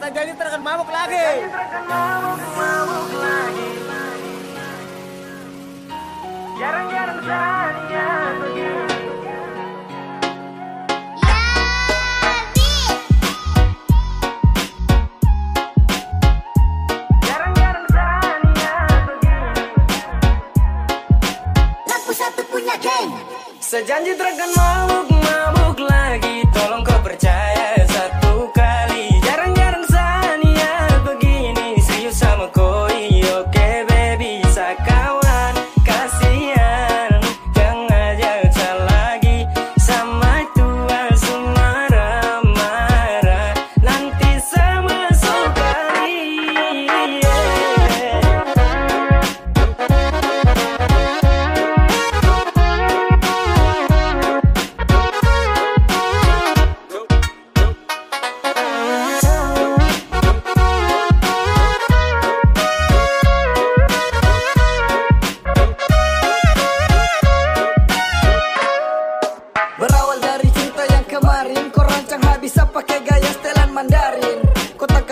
saya jadi terkan mabuk lagi. Jarang-jarang saja begini satu punya geng. Sejanji terkan mabuk, mabuk lagi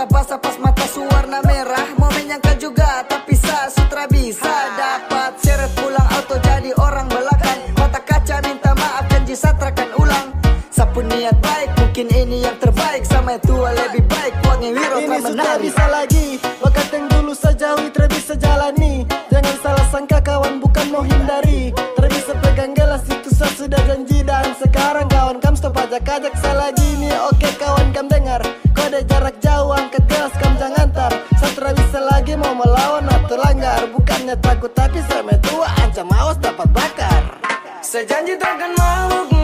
basah pas mata suwarna merah. Mau menyangka juga tapi sa sutra bisa Dapat. Seret pulang auto jadi orang belakang. Mata kaca minta maaf janji satrakan ulang. Sapu niat baik mungkin ini yang terbaik. Sama tua lebih baik Uangnya wiro Ini sudah bisa lagi. Bakat yang dulu sejauhi bisa jalani. Jangan salah sangka kawan bukan mau hindari. Terbisa pegang gelas itu saya sudah janji. Dan sekarang kawan kam stop ajak-ajak saya lagi. Nih Oke kawan kam dengar mau melawan atau langgar Bukannya takut tapi saya tua ancam awas dapat bakar. Sejanji takkan mabuk, mabuk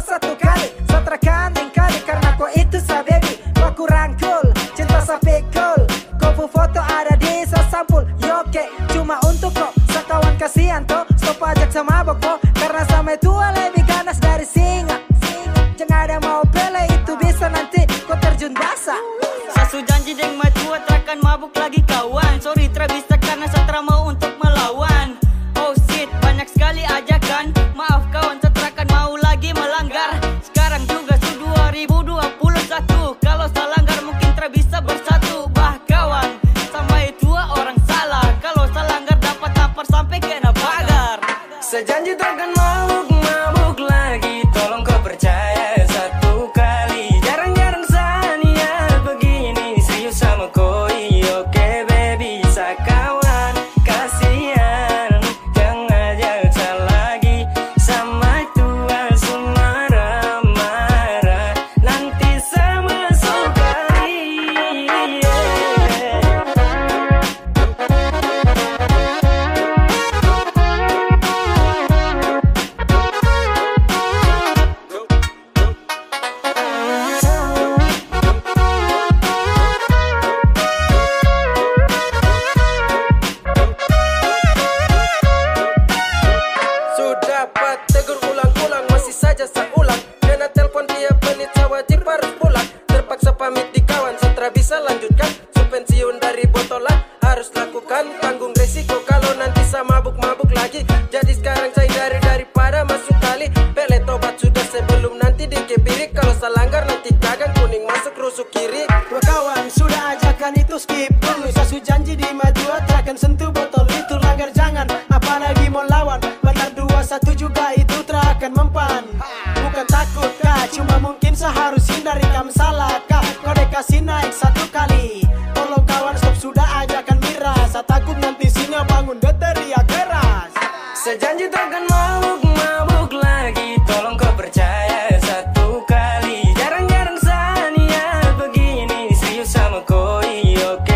satu kali Satrakan kali Karena kau itu sa baby Kau ku rangkul Cinta sa pikul Kau pu foto ada di sa sampul Yoke Cuma untuk kau. Sakawan kasihan toh Stop ajak sama boko Karena sama tua lebih ganas dari singa. Jangan ada mau pele Itu bisa nanti kau terjun basah. Sasu janji deng matua terakan mabuk lagi lakukan Tanggung resiko kalau nanti saya mabuk-mabuk lagi. Jadi sekarang saya dari daripada masuk kali. Pele tobat sudah sebelum nanti dikebiri Kalau saya langgar nanti gagang kuning masuk rusuk kiri. Dua kawan sudah ajakan itu skip. Dulu Sasu janji di maju akan sentuh botol itu langgar jangan. Apalagi mau lawan Batar dua satu juga itu terakan mempan. Bukan takut kah? Cuma mungkin seharus hindari kam salah kah Kau naik satu kali ria keras. Sejanji takkan mabuk mabuk lagi. Tolong kau percaya satu kali. Jarang-jarang sania begini Serius sama koi iya, oke.